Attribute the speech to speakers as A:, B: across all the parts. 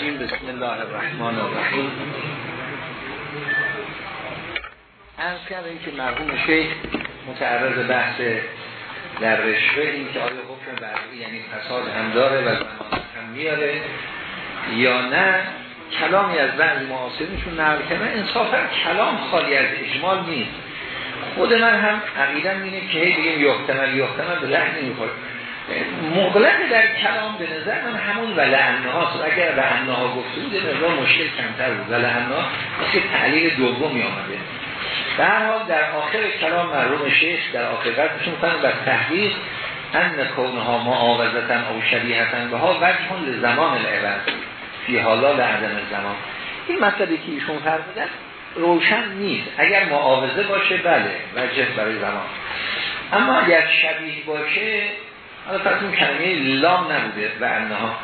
A: الرجیم بسم الله الرحمن الرحیم. از کردیم که مرحوم شیخ متعرض بحث در رشوه این که آیا حکم برقی یعنی فساد هم داره و زمان هم میاره یا نه کلامی از بعض معاصرینشون نقل کنه انصافا کلام خالی از اجمال نیست. خود من هم عقیدم اینه که هی بگیم یحتمل یحتمل به لحن نمی‌خوره مغلق در کلام به نظر من همون و هاست اگر لعنه ها گفته بود مقدار مشکل کمتر بود. و ها مثل تعلیل دومی آمده در حال در آخر کلام مرحوم شیخ در آخر قربشون کنن بر تحقیق ان کونها معاوضتا او شبیهتا به ها وجه زمان العوض فی حالا لعدم زمان این مسئله که ایشون فرمودن روشن نیست. اگر معاوضه باشه بله وجه برای زمان. اما اگر شبیه باشه حالا پس اون کلمه لام نبوده و انها.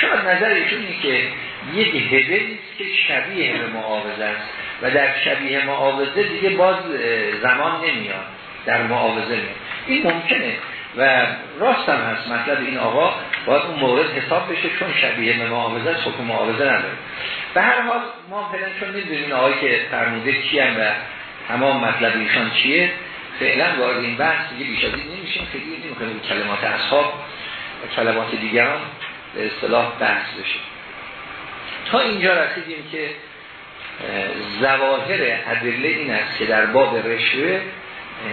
A: شاید نظر ایشون اینه که یک هده نیست که شبیه به معاوضه است و در شبیه معاوضه دیگه باز زمان نمیاد. در معاوضه این ممکنه و راست هم هست مطلب این آقا باید اون مورد حساب بشه چون شبیه به معاوضه است حکم معاوضه نداره. به هر حال ما فعلا چون می‌دونیم آقایی که فرموده کیم و تمام مطلب ایشان چیه فعلا وارد این بحث دیگه بیش از این نمیشیم. خیلی نمی‌کنیم کلمات اصحاب و کلمات دیگران به اصطلاح بحث بشه. تا اینجا رسیدیم که زواهر ادله این است که در باب رشوه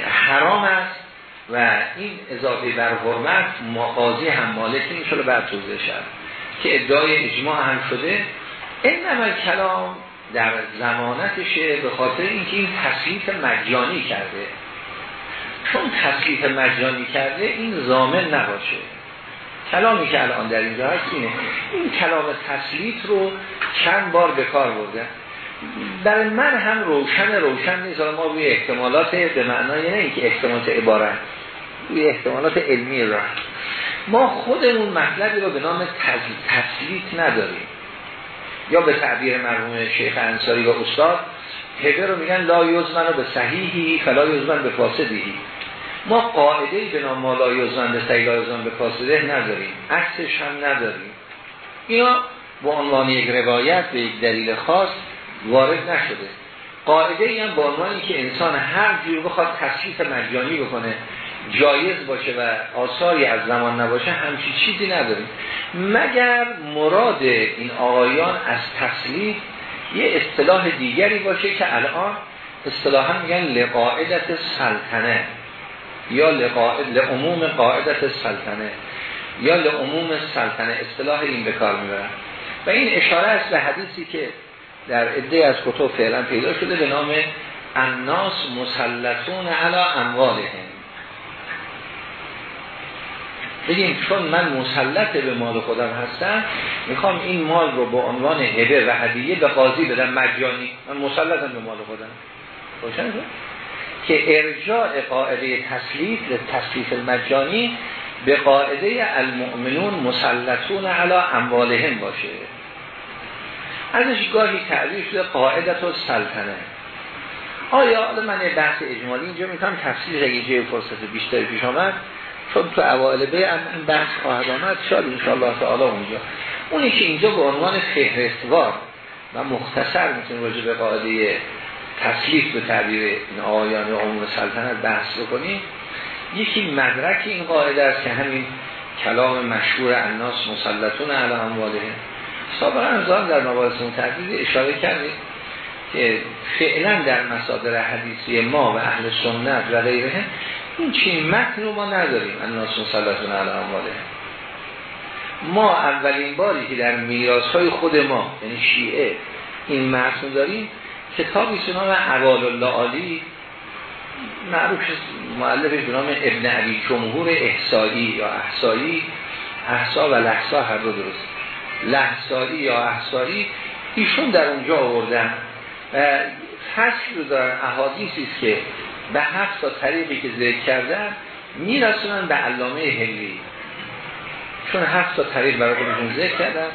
A: حرام است و این اضافه بر حرمت مقاضی هم مالک این شده بر توضیح شد که ادعای اجماع هم شده. این نمال کلام در زمانتشه به خاطر اینکه این تصریف مجانی کرده. چون تصریف مجانی کرده این زامن نباشه. کلامی که الان در اینجا هست اینه. این کلام تسلیت رو چند بار به کار برده. در من هم روشن روشن نیست. ما روی احتمالات به معنای نه اینکه احتمالات عبارت روی احتمالات علمی را ما خودمون مطلبی رو به نام تسلیت نداریم. یا به تعبیر مرحوم شیخ انصاری و استاد هده رو میگن لا یزمن به صحیحی فلا یزمن به فاسدی. ما قاعده به نام ما لا یزمن به صحیح لا یزمن به فاسده نداریم. عکسش هم نداریم. اینا با عنوان یک روایت به یک دلیل خاص وارد نشده. قاعده ای هم با عنوانی که انسان هر جور بخواد تصریف مجانی بکنه جایز باشه و آثاری از زمان نباشه همچی چیزی نداریم. مگر مراد این آقایان از تصلیف یه اصطلاح دیگری باشه که الان اصطلاحا میگن لقاعدت سلطنه. یا لعموم قاعدت سلطنه. یا لعموم سلطنه. اصطلاح این به کار می‌برن و این اشاره است به حدیثی که در عده از کتب فعلا پیدا شده به نام الناس مسلطون علی اموالهم. بگیم چون من مسلط به مال خودم هستم می‌خوام این مال رو با عنوان هبه و هدیه به قاضی بدم مجانی. من مسلطم به مال خودم. روشن که ارجاع قاعده تسلیف تسلیف المجانی به قاعده المؤمنون مسلطون علی اموالهم باشه. ازش گاهی تعریف شده قاعدت و سلطنه آیا حالا من بحث اجمالی اینجا می‌تونم تفسیر اگه جای فرصت بیشتری پیش آمد چون تو اوائل به این بحث خواهد آمد شاید انشاءالله تعالی اونجا. اونی که اینجا به عنوان فهرستوار و مختصر می‌تونیم راجع به قاعده تسلیف به تعبیر آیان عموم سلطنت بحث بکنیم یکی مدرک این قاعده است که همین کلام مشهور الناس مسلطون علی امواله. سابقا از در مباحث متعدد اشاره کردیم که فعلا در مصادر حدیثی ما و اهل سنت و غیره این چین متن رو ما نداریم الناس مسلطون علی امواله. ما اولین باری که در میراث های خود ما یعنی شیعه این متن داریم کتابی سنان عوال الله عالی معروف معلفش به نام ابن علی جمهور احسایی یا احسایی احسا و لحسا هر دو درست. لحسایی یا احسایی ایشون در اونجا آوردن. و فصل رو دارن احادیثی است که به هفت تا طریقی که ذکر کردن میرسونن به علامه هلی چون هفت تا طریق برای خودشون ذکر کردن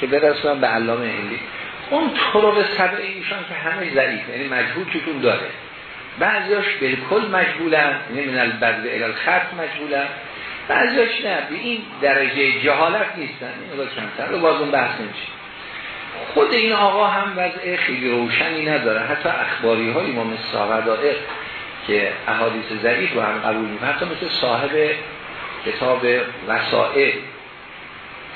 A: که برسونن به علامه هلی اون طرق سبع ایشان که همه ضعیف یعنی مجبور چون داره. بعضیاش بالکل مجبولن یعنی من البرد الال خط مجبولن بعضیاش نه؟ به این درجه جهالت نیستن. این رو کمتر رو باز اون بحث نمیشه. خود این آقا هم وضع خیلی روشنی نداره. حتی اخباری های ما مثل که احادیث ضعیف رو هم قبول حتی مثل صاحب کتاب وسائل.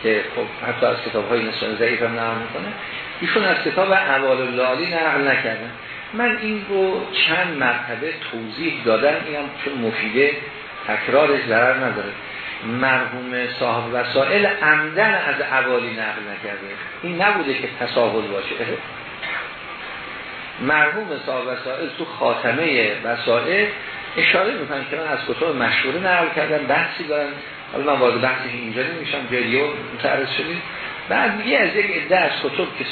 A: که خب حتی از کتاب های نسان ضعیف هم نقل می‌کنه ایشون از کتاب اول اللالی نقل نکردن. من این رو چند مرتبه توضیح دادم اینم چون مفیده تکرارش ضرر نداره. مرحوم صاحب وسائل عمدن از اوالی نقل نکرده. این نبوده که تساهل باشه. مرحوم صاحب وسائل تو خاتمه وسائل اشاره می‌کنن که من از کتاب مشهوره نقل کردم بحثی دارن حالا من وارد بحثی اینجا نمیشم جریو متعرض شدیم بعد میگه از یک عده از کتب که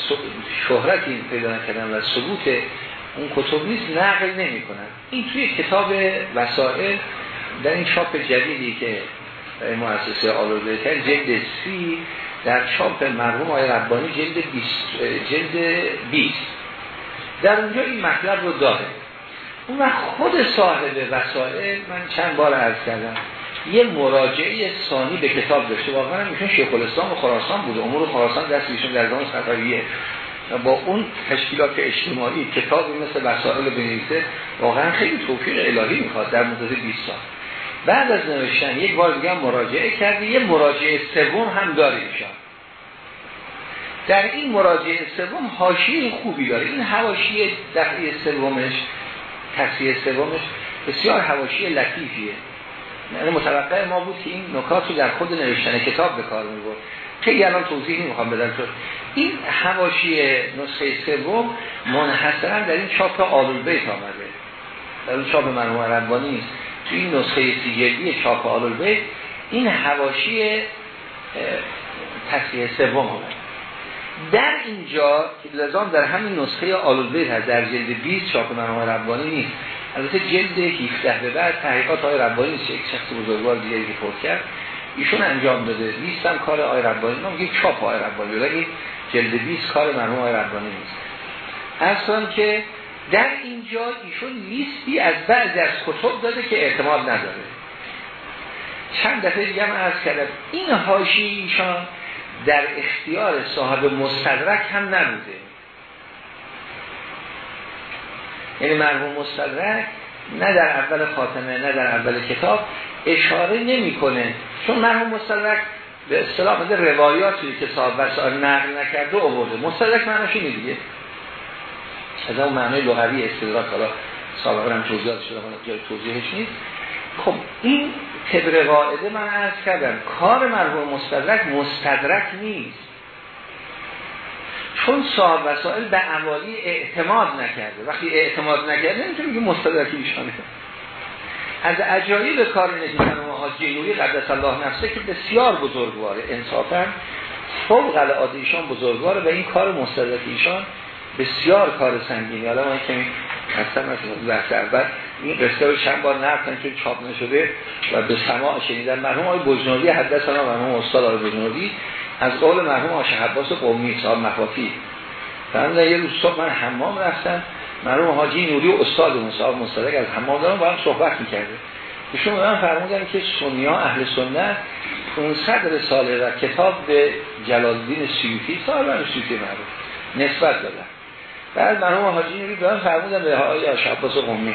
A: شهرت این پیدا نکردن و ثبوت اون کتب نیست نقل نمی کنن. این توی کتاب وسائل در این چاپ جدیدی که مؤسسه آلوده کرد جلد سی در چاپ مرحوم آقای ربانی جلد 20 جلد 20 در اونجا این مطلب رو داره. اون خود صاحب وسائل من چند بار عرض کردم. یه مراجعه ثانی به کتاب داشته. واقعا میشون شیخ الاسلام و خراسان بوده امور خراسان دست ایشون در زمان صفویه. با اون تشکیلات اجتماعی کتابی مثل وسائل بنویسه واقعا خیلی توفیق الهی می‌خواد در مدت 20 سال. بعد از نوشتن یک بار دیگه مراجعه کرده یه مراجعه سوم هم داره ایشان. در این مراجعه سوم حاشیه خوبی داره. این حواشی دفعه سومش تصحیح سومش بسیار حواشی لطیفیه. یعنی متوقع ما بود که این نکات رو در خود نوشتن کتاب به کار می‌برد. خیلی الان توضیح نمی‌خوام بدم چون این حواشی نسخه سوم منحصرا در این چاپ آلول بیت آمده. در چاپ مرحوم ربانی تو این نسخه سیجلی چاپ آلول بیت این حواشی تصحیح سوم آمده. در اینجا که لزام در همین نسخه آلول بیت هست در جلد 20 چاپ مرحوم ربانی نیست. البته جلد 17 به بعد تحقیقات آقای ربانی نیست. یک شخص بزرگوار که پر کرد. ایشون انجام داده. لیست کار آقای ربانی. نه چاپ آقای ربانی. ولی جلد 20 کار مرحوم آقای ربانی نیست. اصلا که در اینجا ایشون لیستی از بعضی از کتب داده که اعتماد نداره. چند دفعه دیگه هم عرض کردم. این هاشی ایشان در اختیار صاحب مستدرک هم نبوده. یعنی مرحوم مستدرک نه در اول خاتمه نه در اول کتاب اشاره نمی‌کنه. چون مرحوم مستدرک به اصطلاح مده روایاتی که صاحب وسائل نقل و آورده. مستدرک معنیش اینه دیگه. از اون معنی لغوی استدراک حالا سابقا هم توضیحات شده جای توضیحش نیست. خب این طبق قاعده من عرض کردم. کار مرحوم مستدرک مستدرک نیست. چون صاحب وسائل به عوالی اعتماد نکرده. وقتی اعتماد نکرده نمی‌تونه که مستدرک ایشانه از عجایب کار نجیبن و حاجی قدس الله نفسه که بسیار بزرگواره. انصافا فوق العاده ایشان بزرگواره و این کار مستدرک ایشان بسیار کار سنگینی. حالا من که خستم از بحث اول این قصه رو چند بار نرفتن چون چاپ نشده و به سماع شنیدن مرحوم آقای بجنوردی حدث ما مرحوم استاد آقای بجنوردی. از قول مرحوم آشه حباس قومی صاحب مفاتی فرمودن یه روز صبح من حمام رفتم مرحوم حاجی نوری و استاد صاحب مستدق از حمام دارم با هم صحبت می‌کرده ایشون من فرمودن که سنیا اهل سنت 500 رساله و کتاب به جلال الدین سیوطی صاحب سیوطی معروف نسبت دادن. بعد مرحوم حاجی نوری به من فرمودن به آقای حباس قومی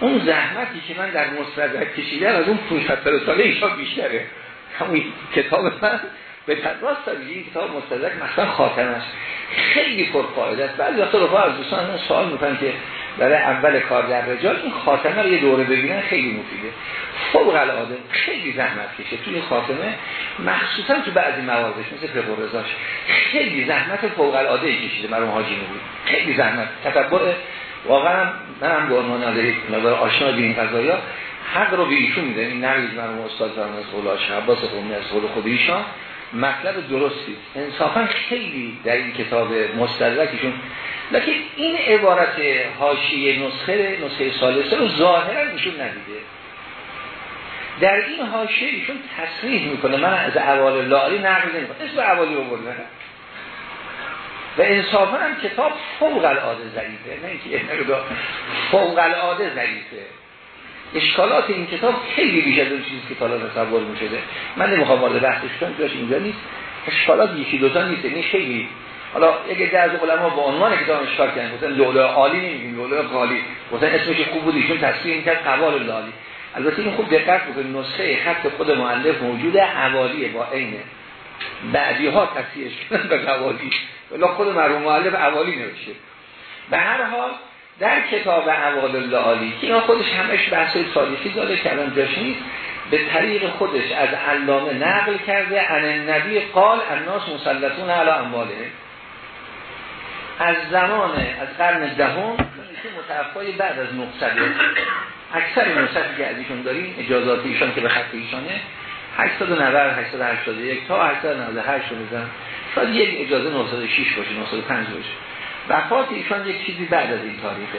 A: اون زحمتی که من در مستدرک کشیدم از اون 500 رساله ایشان بیشتره. همون کتاب من به راست این کتاب مستدرک مثلا خاتمش خیلی پرفایده است. بعضی وقتا رفا از دوستان سوال می‌کنن که برای اول کار در رجال این خاتمه رو یه دوره ببینن خیلی مفیده. فوق العاده خیلی زحمت کشه. توی خاتمه مخصوصا تو بعضی مواردش مثل فقه خیلی زحمت فوق العاده کشیده مرحوم حاجی نوری. خیلی زحمت. تتبع واقعا من هم به عنوان نظر آشنا به این قضایا حق رو به ایشون میده. این نقل مرحوم استاد فرمان از قول عباس قومی از قول خود ایشان. مطلب درستی. انصافا خیلی در این کتاب مستدرکشون. لیکن این عبارت حاشیه نسخه نسخه سالسه رو ظاهرا ایشون ندیده. در این حاشیه ایشون تصریح می‌کنه. من از اول لالی نقل نمی‌کنم. اسم اولی رو بردن و انصافا هم کتاب فوق العاده ضعیفه. نه اینکه فوق العاده ضعیفه. اشکالات این کتاب خیلی بیش از چیزی که حالا تصور می‌شده. من نمی‌خوام وارد بحثش کنم جاش اینجا نیست. اشکالات یکی دو تا نیست. این یعنی خیلی حالا یک از علما با عنوان کتاب اشکال کردن گفتن لوله عالی نمیگیم لوله قالی گفتن اسمش خوب بود ایشون تصویر کرد قوال لالی. البته این خوب دقت بکنید نسخه خط خود مؤلف موجوده حوالی با عینه بعدی ها تصحیحش به قوالی ولی خود مرحوم مؤلف حوالی نوشته. به هر حال در کتاب اول لالی که اینا خودش همش بحث تاریخی داره که الان به طریق خودش از علامه نقل کرده ان نبی قال الناس مسلطون علی امواله از زمان از قرن دهم که متوفای بعد از 900 اکثر نسخی که از ایشون داریم اجازات ایشان که به خط ایشانه 890 881 تا 898 رو میزن شاید یک اجازه 906 باشه 905 باشه. وفات ایشان یک چیزی بعد از این تاریخه.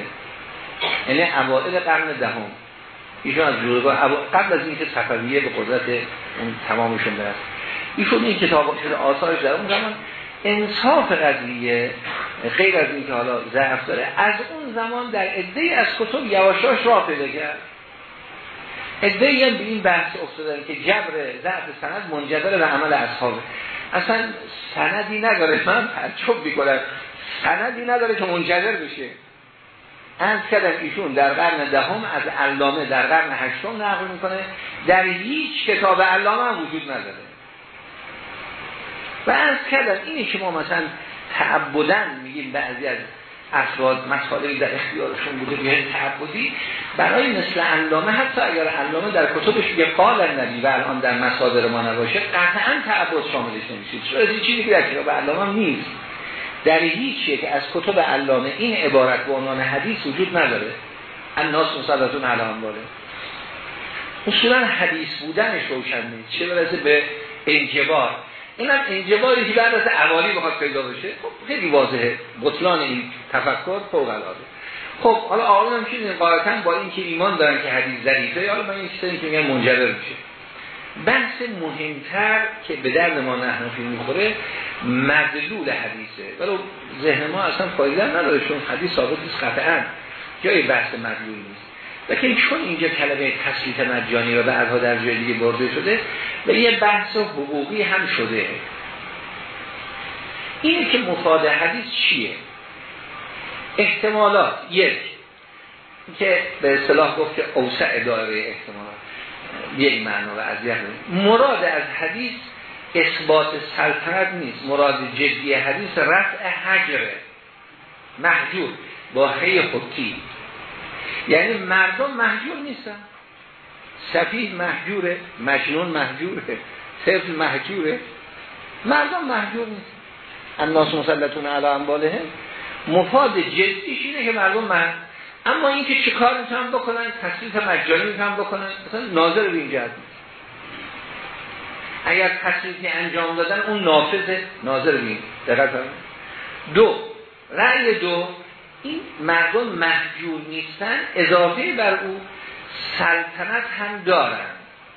A: یعنی اوائل قرن دهم. ایشون از جورگاه قبل از اینکه صفویه به قدرت اون تمامشون برست ایشون این کتاب شده آثارش در اون زمان انصاف قضیه غیر از اینکه حالا ضعف داره از اون زمان در عده از کتب یواشاش را پیدا کرد. عده هم به این بحث افتادن که جبر ضعف سند منجبر به عمل اصحابه. اصلا سندی نداره. من تعجب می‌کنم. سندی نداره که منجبر بشه. از کردن ایشون در قرن دهم از علامه در قرن هشتم نقل می‌کنه. در هیچ کتاب علامه هم وجود نداره. و از کردن اینی که ما مثلا تعبدن میگیم بعضی از افراد مسائلی در اختیارشون بوده بیان تعبدی برای مثل علامه حتی اگر علامه در کتبش یه قال نبی و الان در مصادر ما نباشه قطعا تعبد شاملش نمیشه. چیزی که در کتاب علامه نیست. در هیچ یک از کتب علامه این عبارت به عنوان حدیث وجود نداره. الناس مسلطون علام داره اصولا حدیث بودنش روشن نیست. چه برسه به انجبار. این هم انجباری که بعد از عوالی بخواد پیدا بشه خب خیلی واضحه. بطلان این تفکر فوق العاده. خب حالا آقایون هم چیزی قاعدتا با اینکه ایمان دارن که حدیث ضعیفه حالا من این چیزی که میگن منجبر میشه. بحث مهمتر که به درد ما نحنفی می‌خوره مدلول حدیثه. ولی ذهن ما اصلا فایده نداره چون حدیث ثابت نیست قطعا. جای بحث مدلول نیست. لیکن چون اینجا کلمه تسلیت مجانی را بعدها در جای دیگه برده شده و یه بحث حقوقی هم شده. اینه که مفاد حدیث چیه؟ احتمالات. یک که به اصطلاح گفت که اوسع داره احتمالات. به این معنا و از مراد از حدیث اثبات سلطنت نیست. مراد جدی حدیث رفع حجره محجور با حی خودتی. یعنی مردم محجور نیستن. سفیه محجوره مجنون محجوره طفل محجوره. مردم محجور نیست الناس مسلطون علی انباله مفاد جدیش اینه که مردم محجور اما اینکه چه کار می‌تونن بکنن تصریف مجانی می‌تونن بکنن مثلا ناظر به این جهت اگر تصریفی انجام دادن اون نافذه ناظر به این دو رأی دو این مردم محجور نیستن اضافه بر او سلطنت هم دارن.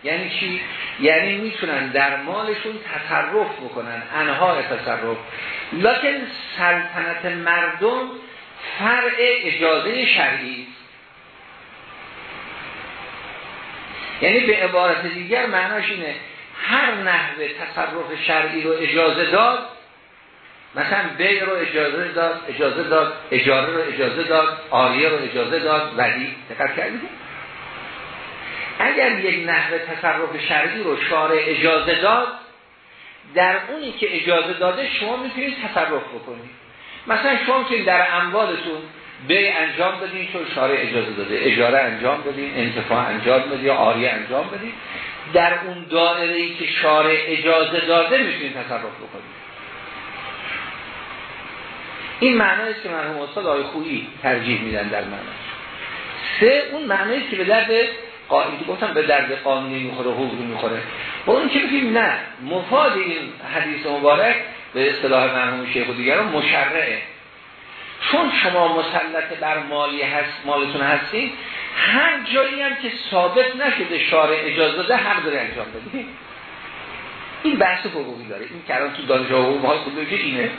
A: یعنی چی؟ یعنی می‌تونن در مالشون تصرف بکنن انها تصرف. لکن سلطنت مردم فرع اجازه شرعی. یعنی به عبارت دیگر معناش اینه هر نحوه تصرف شرعی رو اجازه داد مثلا بیع رو اجازه داد اجازه داد اجاره رو اجازه داد آریه رو اجازه داد ودی دقت کردید؟ اگر یک نحوه تصرف شرعی رو شارع اجازه داد در اونی که اجازه داده شما می‌تونید تصرف بکنید. مثلا شما می‌تونید در اموالتون به انجام بدین چون شارع اجازه داده. اجاره انجام بدین انتفاع انجام بدین یا آریه انجام بدین. در اون دائره ای که شارع اجازه داده می‌تونید تصرف بکنید. این معنی است که مرحوم استاد آقای خویی ترجیح میدن در معنی. سه اون معنی که به درد قانونی گفتم به درد قانونی می‌خوره حقوقی می‌خوره. با اون که بگیم نه مفاد این حدیث مبارک به اصطلاح مرحوم شیخ و دیگران مشرعه. چون شما مسلط بر مالی هست مالتون هستید هر جایی هم که ثابت نشده شارع اجازه داده حق داره انجام بدید این بحث حقوقی داره. این کلام تو دانشگاه حقوق ما خود اینه.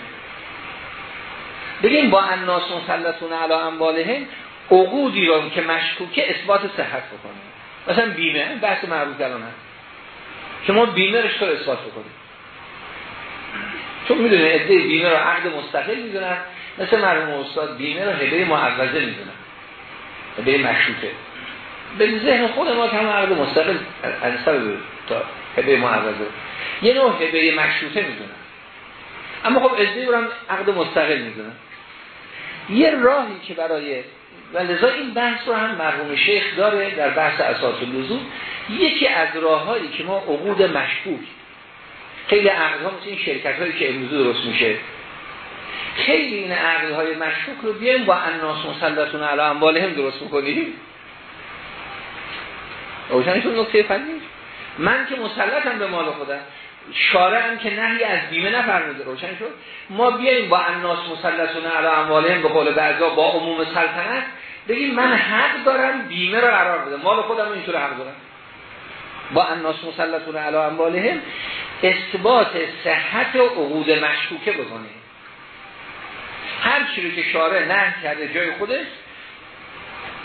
A: بگیم با الناس مسلطون علی اموالهم عقودی رو که مشکوکه اثبات صحت بکنه. مثلا بیمه بحث معروف الان هست. شما بیمه رو اثبات بکنید؟ چون می‌دونه عده بیمه رو عقد مستقل می‌دونن مثل مرحوم استاد بیمه رو هبه معوضه می‌دونن. هبه مشروطه. به ذهن خود ما که هم عقد مستقل از سبب تا هبه معوضه. یه نوع هبه مشروطه می‌دونن. اما خب عده هم عقد مستقل می‌دونن. یه راهی که برای و لذا این بحث رو هم مرحوم شیخ داره در بحث اساس لزوم. یکی از راههایی که ما عقود مشکوک خیلی عقدها مثل این شرکت هایی که امروز درست میشه. خیلی این عقدهای مشکوک رو بیایم با اناس مسلطون علی هم درست می‌کنیم روشنشون نکته فنی؟ من که مسلطم به مال خودم. شارع هم که نهی از بیمه نفرموده. روشن شد؟ ما بیاییم با الناس مسلطون علی اموالهم به قول بعضا با عموم سلطنت بگیم من حق دارم بیمه رو قرار بده مال خودم اینطور حق دارم. با الناس مسلطون علی اموالهم اثبات صحت عقود مشکوکه بکنیم هر چیزی که شارع نه کرده جای خودش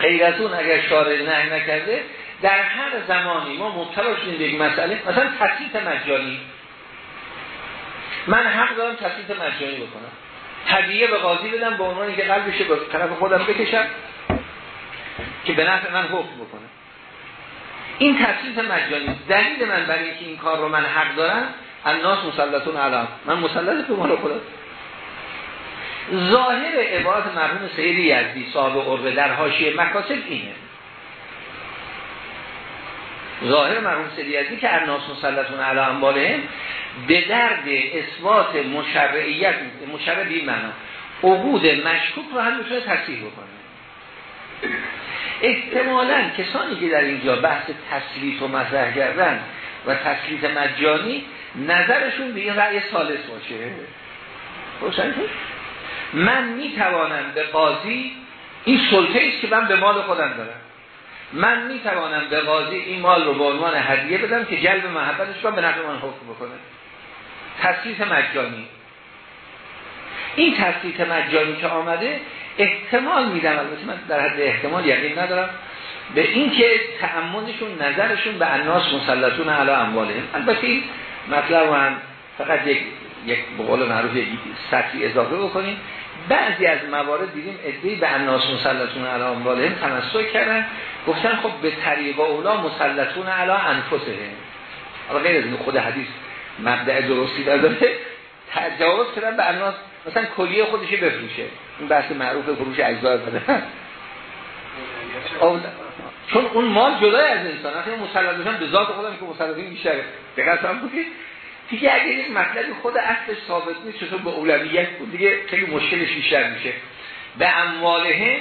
A: غیر از اون اگر شارع نه نکرده در هر زمانی ما مبتلا شدیم به مسئله مثلا تسلیت مجانی. من حق دارم تسلیت مجانی بکنم. هدیه به قاضی بدم به عنوانی که قلبش به طرف خودم بکشم که به نفع من حکم بکنه. این تسلیت مجانی. دلیل من برای اینکه این کار رو من حق دارم الناس مسلطون علام من مسلط به مال خودم. ظاهر عبارت مرحوم سید یزدی صاحب عربه در حاشیه مکاسب اینه. ظاهر مرحوم سیدی که ارناس مسلطون علی انباله به درد اثبات مشرعیت مشرع بی معنا عقود مشکوک رو هم می‌تونه تصحیح بکنه. احتمالا کسانی که در اینجا بحث تسلیت و مطرح کردن و تسلیت مجانی نظرشون به این رأی سالس باشه. من می‌توانم به قاضی این سلطه است که من به مال خودم دارم. من می توانم به قاضی این مال رو به عنوان هدیه بدم که جلب محبتش رو به نفع من حکم بکنه. تسلیت مجانی. این تسلیت مجانی که آمده احتمال میدم البته من در حد احتمال یقین ندارم. به این که تعمدشون نظرشون به الناس مسلطون علی امواله البته این مطلب هم فقط یک یک به قول معروف سطحی اضافه بکنیم. بعضی از موارد دیدیم ادعی به الناس مسلطون علی اموالهم تمسک کردن. گفتن خب به طریق اولا مسلطون علی انفسهم. حالا غیر از خود حدیث مبدع درستی داره تجاوز کردن به الناس. مثلا کلیه خودش بفروشه. این بحث معروف فروش اجزا بده چون اون مال جدای از انسان اصلا مسلطون به ذات خودم که مسلطین بیشتره. دقیقا هم بودی دیگه اگر یک مطلبی خود اصلش ثابت نیست چطور به اولویت بود؟ دیگه خیلی مشکلش بیشتر میشه. به اموالهم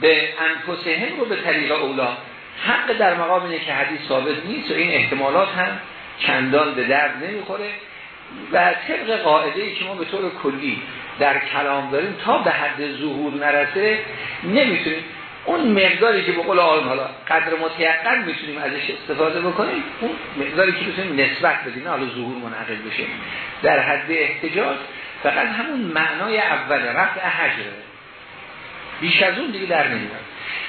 A: به انفسهم رو به طریق اولا. حق در مقام اینه که حدیث ثابت نیست و این احتمالات هم چندان به درد نمی‌خوره. و طبق قاعده ای که ما به طور کلی در کلام داریم تا به حد ظهور نرسه نمی‌تونیم. اون مقداری که به قول حالا قدر متیقن می‌تونیم ازش استفاده بکنیم اون مقداری که می‌تونیم نسبت بدیم نه حالا ظهور منعقد بشه. در حد احتجاج فقط همون معنای اول رفع حجره بیش از اون دیگه در نمیاد.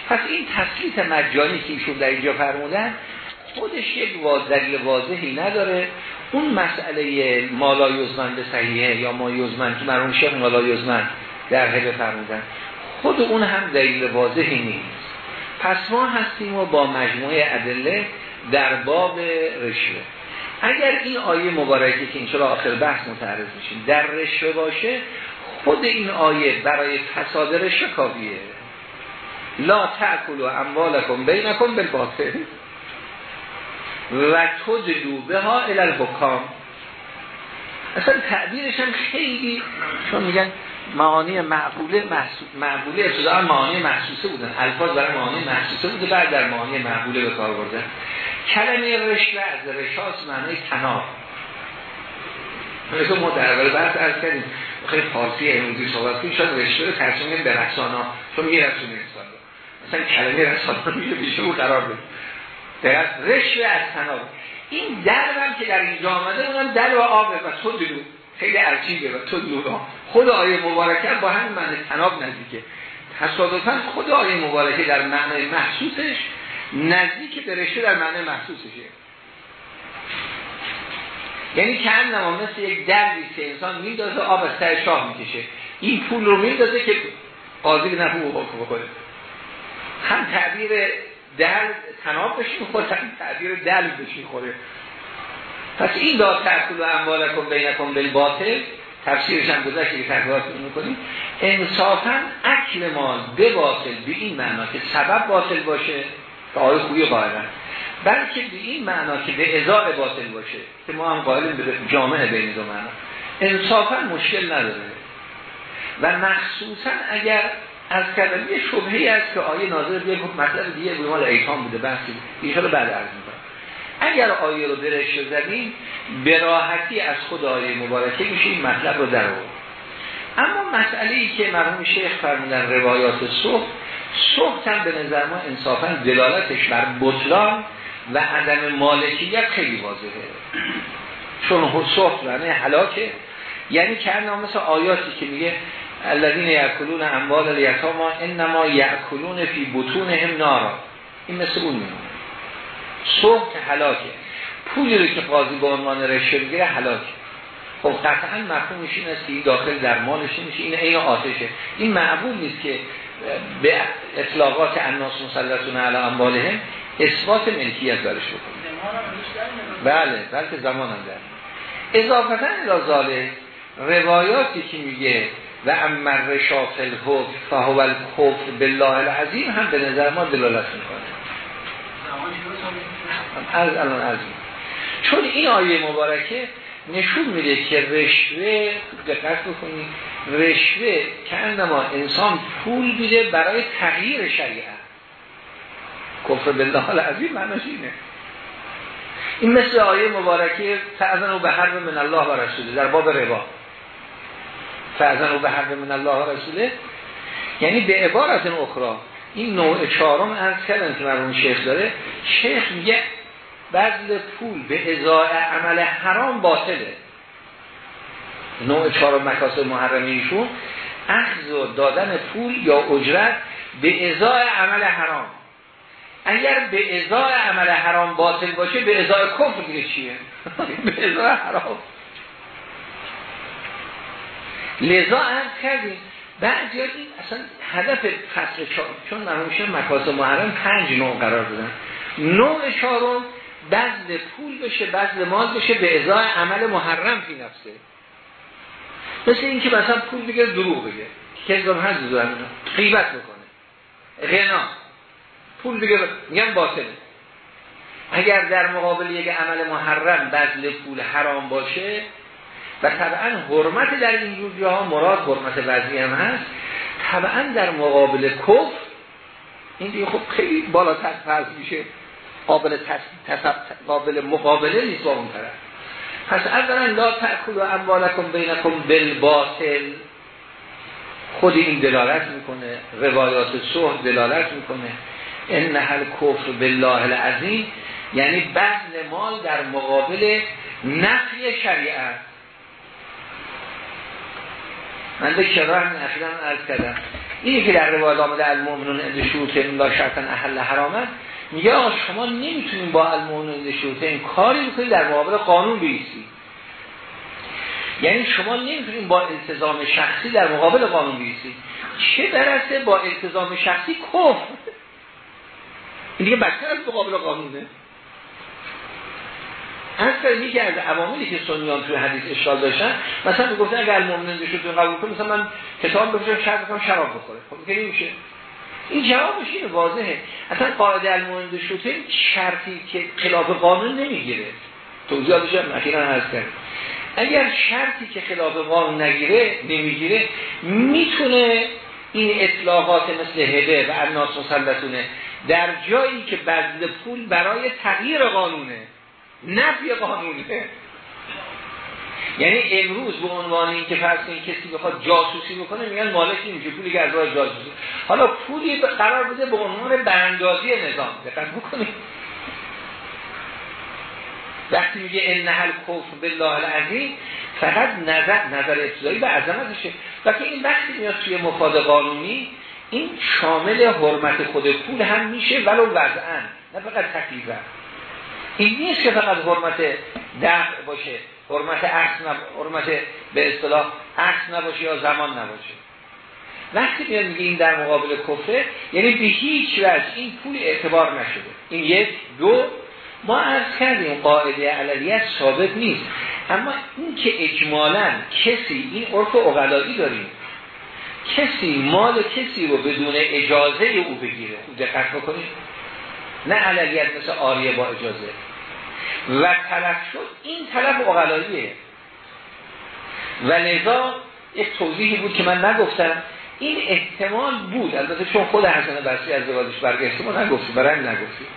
A: پس این تسلیت مجانی که ایشون در اینجا فرمودن خودش یک دلیل واضحی نداره. اون مسئله مالا یزمن به صحیحه یا ما یزمن که مرحوم شیخ مالا یزمن در هبه فرمودن. خود اون هم دلیل واضحی نیست. پس ما هستیم و با مجموعه ادله در باب رشوه. اگر این آیه مبارکه که انشاءالله آخر بحث متعرض میشیم در رشوه باشه خود این آیه برای فساد رشوه کافیه لا تأکلو اموالکم بینکم بالباطل. و تجلو به ها الالحکام اصلا تعبیرش هم خیلی چون میگن معانی معقوله معقوله ابتدا معانی محسوسه بودن. الفاظ برای معانی محسوسه بوده بعد در معانی معقوله به کار بردن. کلمه رشوه از رشاس معنی تناب مثل ما در اول بحث ارز کردیم خیلی فارسی امروزی صحبت کنیم شاید رشوه رو ترجمه به رسانا چون میگه رسونه انسان مثلا کلمه رسانا رو میگه بیشه او قرار بده. در رشوه از تناب این درم که در اینجا آمده اونم در و آبه و تو دلو. خیلی عجیبه و تو دلو. خود آیه مبارکه با همین معنی تناب نزدیکه. تصادفا خود آیه مبارکه در معنی محسوسش نزدیک به رشوه در معنی محسوسشه. یعنی که انما مثل یک دردی که انسان میدازه آب از ته شاه می‌کشه. این پول رو میدازه که قاضی به نفع بکنه. هم تعبیر دل تناب بشین هم تعبیر دل بشین خوره پس این داد تأکل و اموالکم بینکم بالباطل تفسیرش هم گذاشت که تکرار می‌کنیم. انصافا اکل مال به باطل به این معنا که سبب باطل باشه که خوبی قائلن بلکه به این معنا که به ازای باطل باشه که ما هم قائلیم به جامعه بین دو معنا. انصافا مشکل نداره. و مخصوصا اگر از کردن یه شبهی است که آیه ناظر بیه مطلب دیگه به مال ایتام بوده بحثی ایشالا بعد عرض می‌کنم. اگر آیه رو درش زدیم به راحتی از خود آیه مبارکه میشه این مطلب رو در اما مسئله ای که مرحوم شیخ فرمودن روایات صحب صحب هم به نظر ما انصافا دلالتش بر بطلان و عدم مالکیت خیلی واضحه. چون صحب یعنی حلاکه. یعنی که مثل آیاتی که میگه الذين یاکلون اموال الیتاما انما یاکلون فی بطونهم نارا. این مثل اون میمونه. صحب که پولی رو که قاضی به عنوان رشوه بگیره حلاکه. خب قطعا مفهومش این است که داخل در مالش میشه این عین آتشه. این معقول نیست که به اطلاقات الناس مسلطون علی اموالهم اثبات ملکیت دارش بکنه. بله بلکه زمان هم در. اضافتا الازاله روایاتی که میگه و امر رشاف الحکم فهو الکفر بالله العظیم هم به نظر ما دلالت می‌کنه. از الان از چون این آیه مبارکه نشون میده که رشوه دقت بکنید رشوه که انما انسان پول بیده برای تغییر شریعت. کفر بالله العظیم معناش اینه. این مثل آیه مبارکه فعظن و به حرب من الله و رسوله در باب ربا. فعظن و به حرب من الله رسوله. یعنی به عبارت اخرى این نوع چهارم از کردن که مرمون شیخ داره شیخ میگه بذل پول به ازای عمل حرام باطله. نوع چهارم مکاسب محرمیشون اخذ و دادن پول یا اجرت به ازای عمل حرام. اگر به ازای عمل حرام باطل باشه به ازای کفر دیگه چیه؟ به ازای حرام. لذا عرض کردیم. بعضی این اصلا هدف فصل چهار چون مرموشه مکاسب محرم پنج نوع قرار دادن. نوع چهارم بذل پول بشه بذل مال بشه به ازای عمل محرم فی نفسه. مثل این که مثلا پول بگه دروغ بگه. کذب هست دارن قیبت بکنه. غنا. پول بگه میگن باطله اگر در مقابل یک عمل محرم بذل پول حرام باشه و طبعا حرمت در این جاها مراد حرمت وضعی هم هست طبعا در مقابل کف این دیگه خب خیلی بالاتر فرض میشه قابل قابل مقابله نیست با اون طرف. پس اولا لا تأکل و اموالکم بینکم بالباطل. خود این دلالت می‌کنه روایات صحب دلالت می‌کنه. ان هل کفر بالله العظیم یعنی بذل مال در مقابل نفی شریعت. من به کراه اخیرا عرض کردم. اینی که در روایات آمده المؤمنون اند شروط لا شرطا احل حرامه میگه آقا شما نمی‌تونید با المؤمنون اند این کاری بکنید در مقابل قانون بیستی یعنی شما نمی‌تونید با التزام شخصی در مقابل قانون بیستی چه برسه با التزام شخصی کفر؟ این دیگه بدتر از مقابل قانونه. کردیم که از عواملی که سنیان توی حدیث اشکال داشتن مثلا گفتن اگر المؤمنین تو قبول کنه مثلا من کتاب بفرستم شرط کنم شراب بخوره. خب که میشه. این جوابش اینه واضحه. اصلا قاعده المؤمنین شوته شرطی که خلاف قانون نمی‌گیره. توضیحاتش هم اخیرا کرد اگر شرطی که خلاف قانون نگیره نمی‌گیره می‌تونه این اطلاقات مثل هده و الناس مسلطونه در جایی که بذل پول برای تغییر قانونه. نفی قانونه. یعنی امروز به عنوان این که فرض این کسی بخواد جاسوسی بکنه میگن مالک اینجا پولی که از راه جاسوسی. حالا پولی قرار بده به عنوان براندازی نظام. دقت بکنید. وقتی میگه ان حل کفر بالله العظیم فقط نظر نظر ابتدایی به عظمتشه. وقتی این وقتی میاد توی مفاد قانونی این شامل حرمت خود پول هم میشه ولو وضعا. نه فقط تکلیفا این نیست که فقط حرمت دفع باشه حرمت عکس نب... حرمت به اصطلاح عکس نباشه یا زمان نباشه. وقتی میاد میگه این در مقابل کفره یعنی به هیچ وجه این پول اعتبار نشده. این یک دو ما از کردیم قاعده علیت ثابت نیست. اما این که اجمالا کسی این عرف اقلایی داریم. کسی مال کسی رو بدون اجازه او بگیره دقت بکنید. نه علیت مثل آریه با اجازه. و طلب شد این طلب اقلاییه و لذا یک توضیحی بود که من نگفتم. این احتمال بود. البته چون خود حسن بسری از زوادش برگشته ما نگفتیم برای نگفتیم.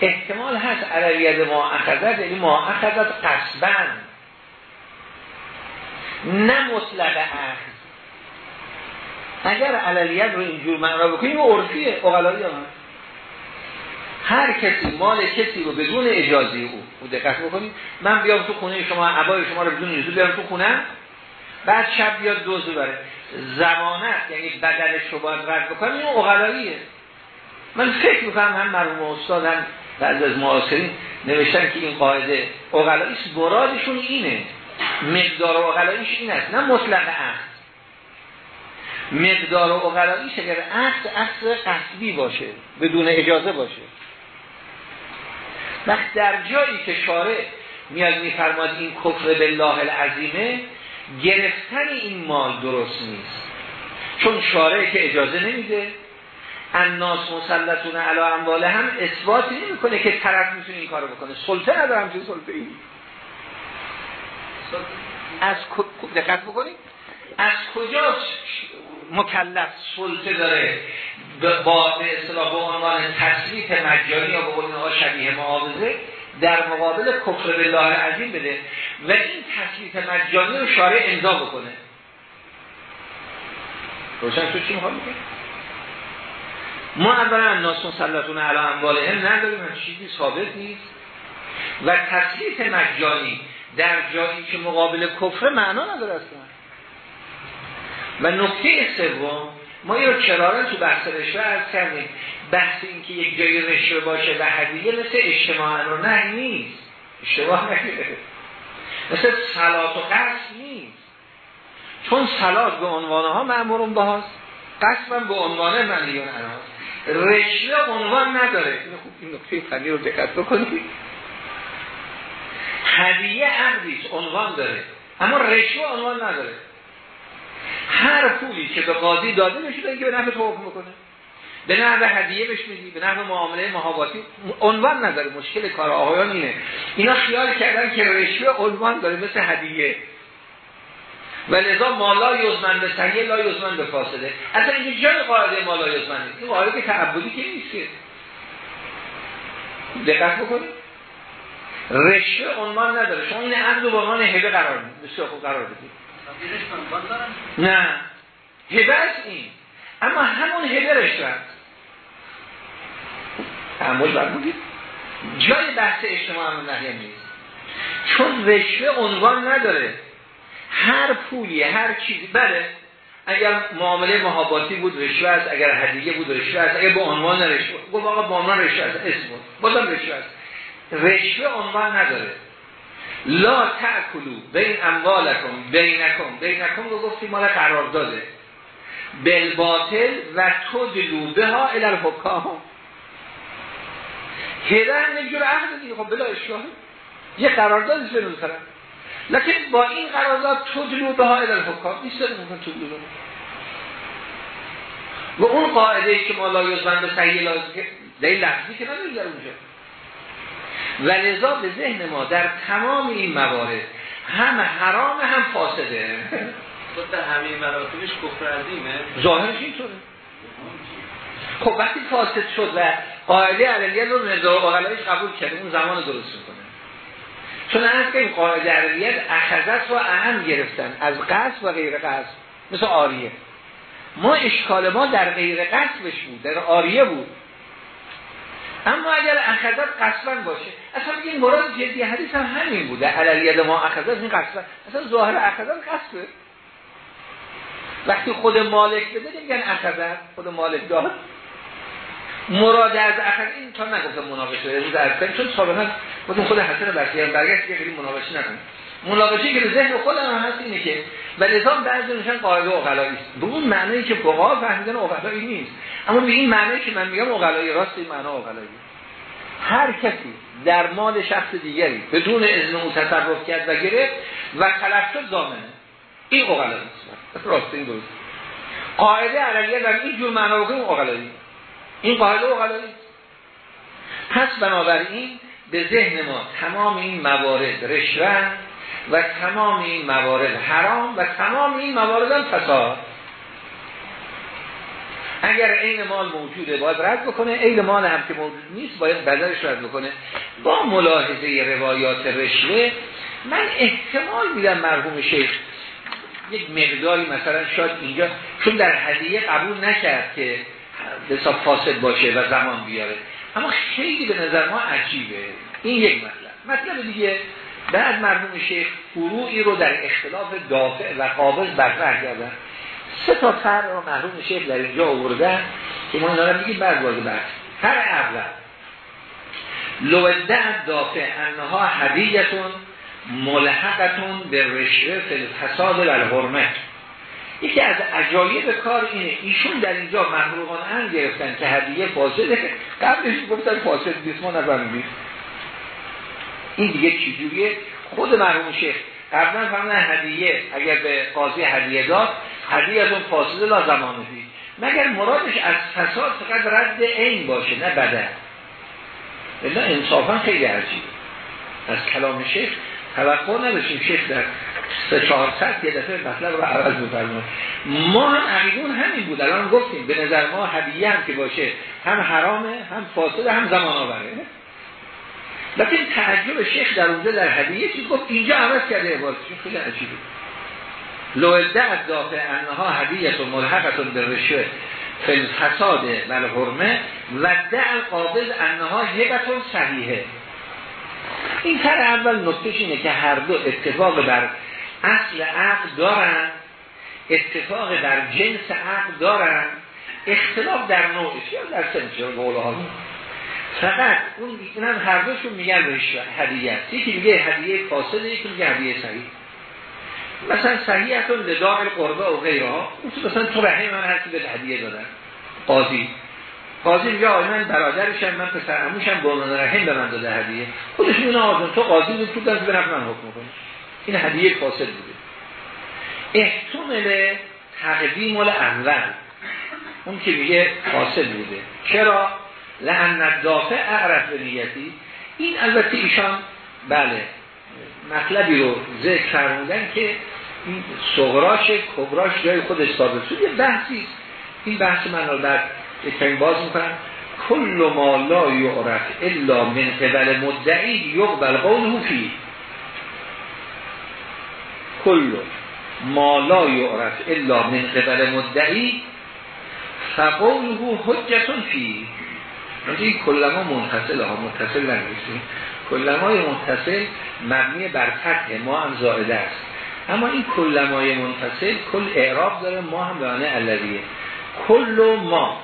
A: احتمال هست علیت ما اخذت یعنی ما اخذت قصبن نه مطلق اخذ. اگر علیت رو اینجور معنا بکنیم عرفیه اقلایی هم هر کسی مال کسی رو بدون اجازه او. او دقت بکنید. من بیام تو خونه شما عبای شما رو بدون اجازه بیام تو خونه. بعد شب بیاد دوزو بره زمانت یعنی بدل باید رد بکنیم این اقلاییه. من فکر می‌کنم هم مرحوم استاد هم بعد از معاصرین نوشتن که این قاعده اقلاییست برادشون اینه. مقدار اقلاییش این است نه مطلق عقد. مقدار اقلاییش اگر عقد عقد قصدی باشه بدون اجازه باشه. وقت در جایی که شارع میاد میفرماد این کفر بالله العظیمه گرفتن این مال درست نیست. چون شارع که اجازه نمیده الناس مسلطون علی امواله هم اثبات نمی‌کنه که طرف می‌تونه این کارو بکنه. سلطه ندارم چه سلطه ای. از دقت بکنید. از کجا مکلف سلطه داره. با به اصطلاح به عنوان تصریف مجانی یا به قول شبیه معاوضه در مقابل کفر بالله العظیم بده و این تصریف مجانی رو شارع امضا بکنه. روشن تو چی می‌خواد بگه ما اولا ناس مسلطون علی اموالهم نداریم هم چیزی ثابت نیست. و تصریف مجانی در جایی که مقابل کفر معنا نداره اصلا. و نکته سوم ما یا کرارا تو بحث رشوه از کردیم. بحث این که یک جایی رشوه باشه و هدیه مثل اجتماع رو نه نیست. اشتباه نگیره مثل سلات و قصد نیست. چون سلات به عنوانها ها معمورون باهاست قصد به عنوان ملیون هست رشوه عنوان نداره. این نکته فنی رو دقت بکنید. هدیه عقدیش عنوان داره. اما رشوه عنوان نداره. هر پولی که به قاضی داده بشه که به نفع تو حکم بکنه. به نحو هدیه بهش میدی به نحو معامله محاباتی عنوان نداره مشکل کار آقایان اینه. اینا خیال کردن که رشوه عنوان داره مثل هدیه. و لذا مالا یزمن به صحیح لا یزمن به فاسده. اصلا اینجا جای قاعده مالا یزمن نیست. این قاعده تعبدی که نیست که. دقت بکنید. رشوه عنوان نداره. شما این عقد به عنوان هبه قرار بسیار خوب قرار بدید. نه. هبه این. اما همون هبه رشوه تعمل بر جای بحث اجتماع هم نهیم نیست چون رشوه عنوان نداره. هر پولی هر چیزی. بله اگر معامله محاباتی بود رشوه است. اگر هدیه بود رشوه است. اگر به عنوان رشوه. گفت آقا به عنوان رشوه است اسم بود. بازم رشوه است. رشوه عنوان نداره. لا تأکلو بین اموالکم بینکم. بینکم رو گفتی مال قرار داده بالباطل و تو دلوبه ها الال حکام یک جور عهد دیگه خب بلا اشکال. یه قراردادی سنون کنن لکن با این قرارداد تدلو به ها الال حکام نیست ممکن تدلو و اون قاعده ای که ما لا یزمن به صحیح لازم دلیل لحظی که نداری در اونجا. و لذا به ذهن ما در تمام این موارد هم حرام هم فاسده.
B: خود در همین مراتبش کفر عظیمه؟
A: ظاهرش اینطوره. خب وقتی فاسد شد و قاعده علیه رو نظام اقلایش قبول کرده اون زمان درست می‌کنه. چون از که این قاعده علیت اخذت رو اهم گرفتن از قصد و غیر قصد مثل آریه. ما اشکال ما در غیر قصدش بود در آریه بود. اما اگر اخذت قصبا باشه اصلا این مراد جدی حدیث هم همین بوده. علیت ما اخذت این قصبا اصلا ظاهر اخذت قصبه وقتی خود مالک بده میگن اخذت. خود مالک داد. مراد از اخذ این تا نگفتم مناقشه. روز ارسل چون سابقا خود حسن برسی هم برگشت که خیلی مناقشه نکنیم مناقشه که ذهن خودم هست اینه که و بعضی نشان قاعده اقلایی است. به اون معنی که فقها فهمیدن اقلایی نیست. اما به این معنی که من میگم اقلایی راست این معنا اقلایی هر کسی در مال شخص دیگری بدون اذن اون تصرف کرد و گرفت و تلف شد این اقلایی است. راست این درست. قاعده علیه در این جور معنا بکنیم اقلایی این قاعده اقلایی پس بنابراین به ذهن ما تمام این موارد رشوه و تمام این موارد حرام و تمام این موارد هم فساد. اگر عین مال موجوده باید رد بکنه. عین مال هم که موجود نیست باید بدلش رد بکنه. با ملاحظه روایات رشوه من احتمال میدم مرحوم شیخ یک مقداری مثلا شاید اینجا چون در هدیه قبول نکرد که حساب فاسد باشه و زمان بیاره. اما خیلی به نظر ما عجیبه. این یک مطلب. مطلب دیگه بعد مرحوم شیخ فروعی رو در اختلاف دافع و قابض برفر کردن. سه تا فرق رو مرحوم شیخ در اینجا آوردن که ما اینا رو میگیم بعد وارد بحث فرق اول لوده دافع انها هدیتون ملحقتون به رشوه فساد و الحرمه. یکی از عجایب کار اینه. ایشون در اینجا محروقان ان گرفتن که هدیه فاسده. قبلش گفتن فاسد نیست ما نفهمیدیم. این دیگه چجوریه؟ خود مرحوم شیخ قبلا فرمودن هدیه اگر به قاضی هدیه داد هدیه از اون فاسده لا زمانه مگر مرادش از فساد فقط رد عین باشه نه بدن؟ الا انصافا خیلی عجیبه. از کلام شیخ توقع نداشتیم. شیخ در سه چهار ست یه دفعه مطلب رو عوض بفرمون ما هم عقیدون همین بود. الان گفتیم به نظر ما هدیه هم که باشه هم حرامه هم فاسده هم زمان آوره لیکن تعجب شیخ در اونجا در هدیه چی گفت اینجا عوض کرده عبارتشون خیلی عجیبه لو از دافع انها هدیت و ملحقتون به رشوه فساد و الحرمه و دع قابل انها هبتون صحیحه. این تر اول نکتش اینه که هر دو اتفاق بر اصل عقل دارن اتفاق در جنس عقل دارن اختلاف در نوعش. یا در سنچه قوله ها فقط اون اینم هر دوشون میگن رشوه هدیه. است یکی میگه هدیه فاسده یکی میگه هدیه صحیح. مثلا صحیحتون لداع القربه و غیرها اون تو مثلا تو رحم من هرکی به هدیه دادن. قاضی. قاضی میگه آقای من برادرشم من پسر عموشم به عنوان رحم به من داده هدیه. خودش میگه آقا تو قاضی بود تو دست به من حکم کنی این هدیه فاسد بوده. احتمال تقدیم اول اون که میگه فاسد بوده. چرا؟ لعن دافع اعرف نیتی این البته ایشان بله مطلبی رو ذکر فرمودن که این صغراش کبراش جای خود ثابت شد یه بحثی این بحث من رو بعد یک باز می‌کنم. کل ما لا یعرف الا من قبل مدعی یقبل قوله فی. کل ما لا یعرف الا من قبل مدعی فقوله حجتون فی. این کلما منتصل ها متصل نمیشیم. کلمای متصل مبنی بر فتح ما هم زائده است. اما این کلمای منتصل کل اعراب داره ما هم به علویه. کل ما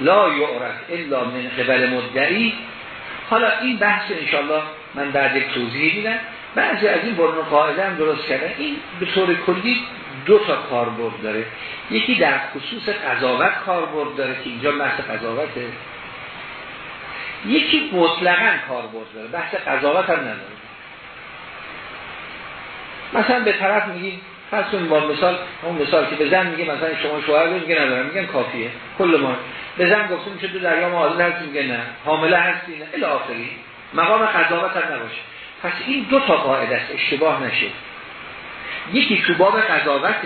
A: لا یعرف الا من قبل مدعی. حالا این بحث انشالله من بعد یک توضیح میدم. بعضی از این برنو قاعده هم درست کرده این به طور کلی دو تا کاربرد داره. یکی در خصوص قضاوت کاربرد داره که اینجا بحث قضاوته. یکی مطلقا کاربرد داره. بحث قضاوت هم نداره. مثلا به طرف میگیم فرض با مثال اون مثال که به زن میگه مثلا شما شوهر میگه ندارم میگن کافیه. کل ما. به زن گفتیم که دو دریا معادل هست میگه نه. حامله هستی نه الی مقام قضاوت هم نباشه. پس این دو تا قاعده است. اشتباه نشه. یکی تو باب قضاوت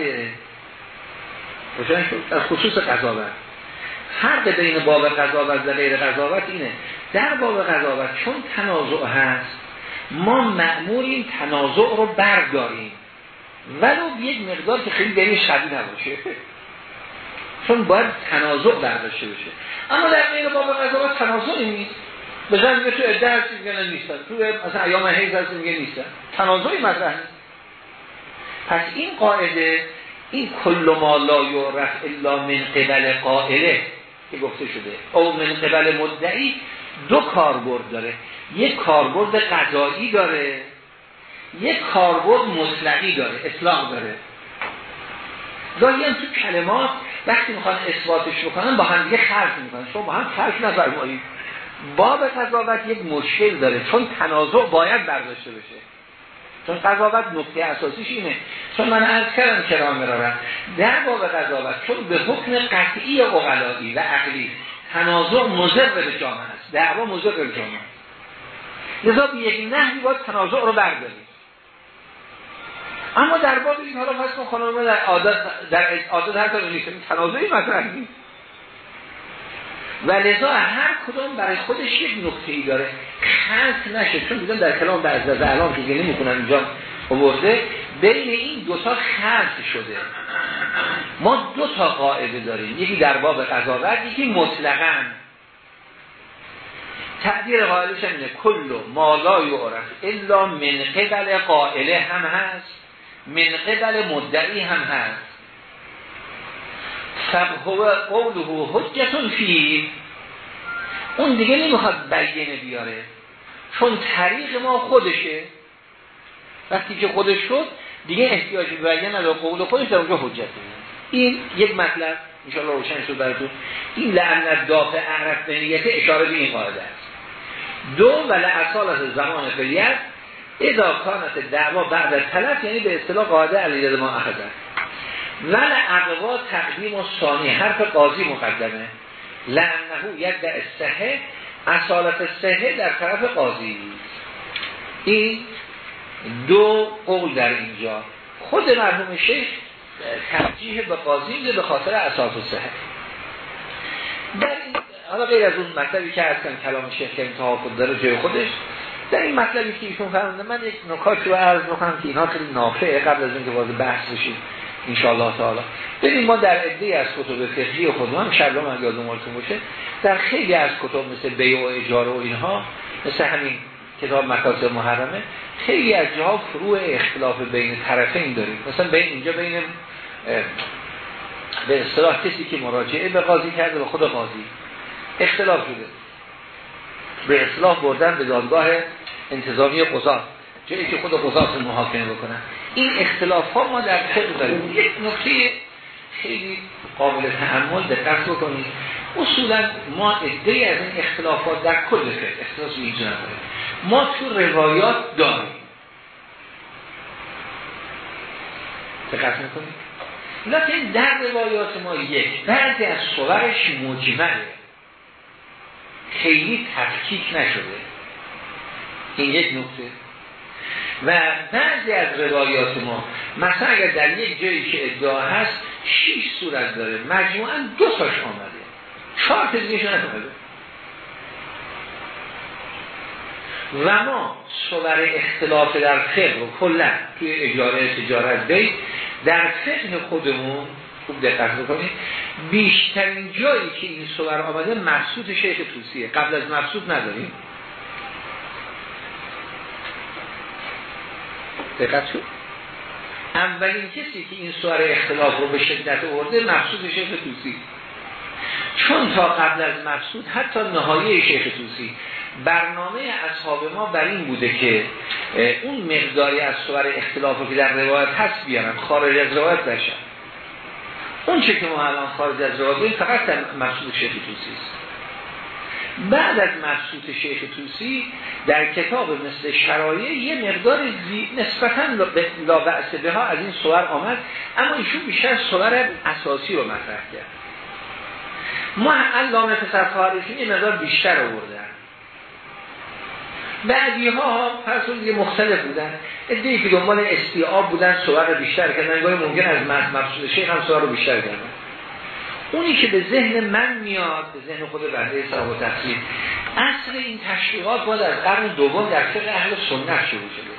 A: روشن شد؟ از خصوص قضاوت. فرق بین باب قضاوت و غیر قضاوت اینه در باب قضاوت چون تنازع هست ما مأموریم تنازع رو برداریم. ولو یک مقدار که خیلی بینی شدید نباشه. چون باید تنازع برداشته بشه. اما در بین باب قضاوت تنازعی نیست. بزن میگه تو عده هستی میگه نیستن تو مثلا ایام حیض هستی میگه نیستن تنازعی مطرح نیست. پس این قاعده این کل ما لا یعرف الا من قبل قائله که گفته شده. او من قبل مدعی دو کاربرد داره. یک کاربرد قضایی داره یک کاربرد مطلقی داره اطلاق داره. گاهی هم تو کلمات وقتی می‌خوان اثباتش بکنن با هم دیگه خرج می‌کنن. شما با هم خرج نفرمایید. باب قضاوت یک مشکل داره چون تنازع باید برداشته بشه. چون قضاوت نکته اساسیش اینه. چون من از کردم کرام مرارم در باب قضاوت چون به حکم قطعی اقلایی و عقلی تنازع مضر به جامعه است. دعوا مضر به جامعه لذا به یک نحوی باید تنازع رو برداریم. اما در باب این حالا پس خانم در عادت در عادت هر نیست تنازعی مطرح نیست. و لذا هر کدوم برای خودش یک نقطه ای داره. خلط نشه. چون دیدم در کلام بعض از الان که گلی می‌کنن اینجا آورده بین این دوتا خلط شده. ما دو تا قاعده داریم. یکی در باب قضاوت یکی مطلقاً. تعبیر قائلش اینه. کل ما لا یعرف الا من قبل قائله هم هست من قبل مدعی هم هست. فهو قوله حجتون فی اون دیگه نمی‌خواد بیانه بیاره. چون طریق ما خودشه. وقتی که خودش شد دیگه احتیاج به بیان نداره قول خودش در اونجا حجت این یک مطلب ان روشن شد براتون. این لعنت دافع عرف به نیت اشاره به این قاعده است. دو ولی از زمان فریت اذا کانت دعوا بعد طلب یعنی به اصطلاح قاعده علیه ما اخذه ول اقوا تقدیم و ثانی. حرف قاضی مقدمه. لعنهو یک در سهه اصالت سهه در طرف قاضی. این دو قول در اینجا. خود مرحوم شیخ ترجیح به قاضی به خاطر اساس سهه در این حالا غیر از اون مطلبی که هستن کلام شیخ که انتها خود داره جای خودش در این مطلبی که ایشون فرمونده من یک نکات رو عرض بکنم که اینا خیلی نافعه قبل از اینکه وارد بحث بشیم. انشاءالله تعالی. ببین ما در عده از کتب فقهی خودمان شرم هم یادم باشه در خیلی از کتب مثل بیع و اجاره و اینها مثل همین کتاب مکاسب محرمه خیلی از جاها فروع اختلاف بین طرفین داریم. مثلا بین اینجا بین به اصطلاح کسی که مراجعه به قاضی کرده به خود قاضی. اختلاف شده. به اصلاح بردن به دادگاه انتظامی قضات جایی که خود قضات محاکمه بکنن. این اختلاف ها ما در فقه داریم. یک نکته خیلی قابل تحمل دقت بکنید. اصولا ما ادهی از این اختلافات در کل فقه اختلاف اینجا نداریم ما تو روایات داریم. دقت می‌کنید لیکن در روایات ما یک. بعضی از صورش مجمله. خیلی تفکیک نشده. این یک نکته و بعضی از روایات ما مثلا اگر در یک جایی که ادعا هست شیش صورت داره. مجموعا دو تاش آمده. چهار تا دیگه و ما صور اختلاف در فقه و کلا توی اجاره تجارت بیت در فقه خودمون خوب دقت بکنید بیشترین جایی که این صور آمده مقصود شیخ توسیه. قبل از مقصود نداریم. دقت شد. اولین کسی که این سوار اختلاف رو به شدت ارده مقصود شیخ توسی چون تا قبل از مقصود حتی نهایه شیخ توسی برنامه اصحاب ما بر این بوده که اون مقداری از سوار اختلاف رو که در روایت هست بیارن خارج از روایت بشن اون چه که ما الان خارج از روایت فقط در مقصود شیخ توسی است. بعد از مبسوط شیخ توسی در کتاب مثل شرایع یه مقدار نسبتا لا بأس به ها از این صور آمد اما ایشون بیشتر صور اساسی رو مطرح کرد. ما علامه خارجی یه مقدار بیشتر آوردن. بعدی ها پس دیگه مختلف بودن. ادهی که دنبال استیاب بودن صور بیشتر کردن. گاهی ممکن از مبسوط شیخ هم صور رو بیشتر کردن. اونی که به ذهن من میاد به ذهن خود بنده صاحب و تفسیر. اصل این تشریحات باید از قرن دوم در فقه اهل سنت شروع شده.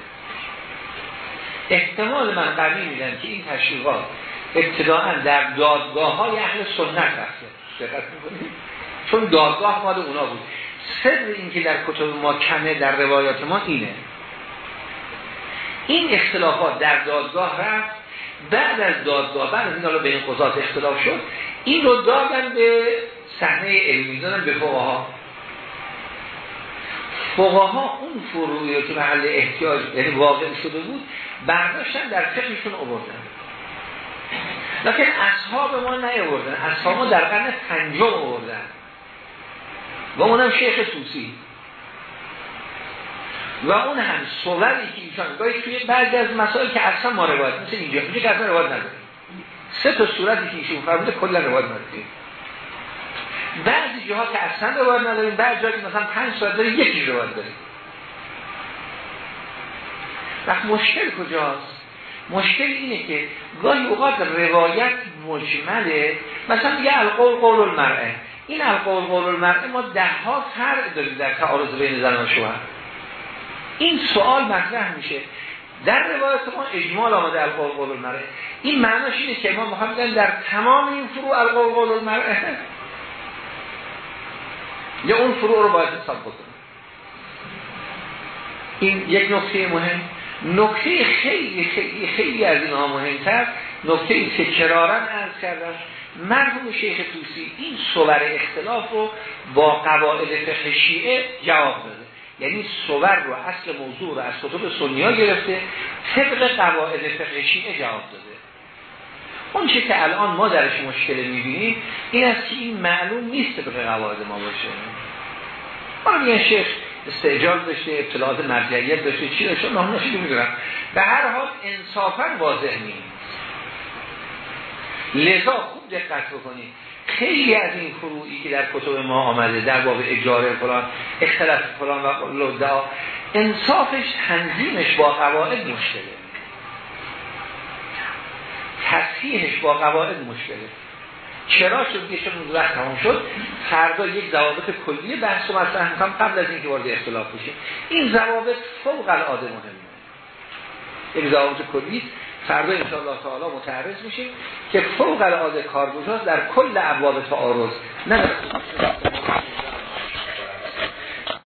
A: احتمال من قوی میدن که این تشریحات ابتداعا در دادگاه های اهل سنت رفته دقت می‌کنید؟ چون دادگاه مال اونا بود. سر این که در کتب ما کمه در روایات ما اینه. این اختلافات در دادگاه رفت. بعد از دادگاه بعد از این حالا به این قضات اختلاف شد این رو دادن به صحنه علمی دادن به فقها. فقها اون فروعی که محل احتیاج یعنی واقع شده بود برداشتن در فقهشون آوردن. لیکن اصحاب ما نیاوردن اصحاب ما در قرن پنجم آوردن. و اونم شیخ توسی. و اون هم صوری که ایشان گاهی توی بعضی از مسائل که اصلا ما روایت مثل اینجا اینجا که اصلا روایت نداریم سه تا صورتی که ایشون فرموده کلا روایت نداریم. بعضی جاها که اصلا روایت نداریم بعضی جاها که مثلا پنج ساعت داریم یکی روایت داریم. وقت مشکل کجاست؟ مشکل اینه که گاهی اوقات روایت مجمله. مثلا یه القول قول المرعه. این القول قول المرعه ما ده ها فرق داریم در تعارض بین زن و شوهر. این سوال مطرح میشه. در روایت ما اجمال آمده القول قول المرعه این معناش اینه که ما می‌خوام در تمام این فروع القول قول المرعه یا اون فروع رو باید حساب بکنیم. این یک نکته مهم. نکته خیلی خیلی خیلی از اینها مهمتر. نکته ای که کرارن ارز کردم مرحوم شیخ توسی این صور اختلاف رو با قواعد فقه شیعه جواب داده. یعنی صور رو اصل موضوع رو از کتب سنیا گرفته طبق قواعد فقه شیعه جواب داده. اون چه که الان ما درش مشکل می‌بینیم این است که این معلوم نیست به قواعد ما باشه. ما یه شیخ استعجال داشته اطلاعات مرجعیت داشته چی داشته؟ نام نشده می‌دونم. به هر حال انصافا واضح نیست. لذا خوب دقت بکنید. خیلی از این فروعی که در کتب ما آمده در باب اجاره فلان اختلاف فلان و لدا انصافش تنظیمش با قواعد مشکله. تصحیحش با قواعد مشکله. چرا شد که چون وقت تمام شد؟ فردا یک ضوابط کلی بحث و مطرح می‌کنم قبل از اینکه وارد اختلاف بشیم. این ضوابط فوق العاده مهمه. یک ضوابط کلی فردا ان الله تعالی متعرض میشیم که فوق العاده کارگزار در کل ابواب تعارض نه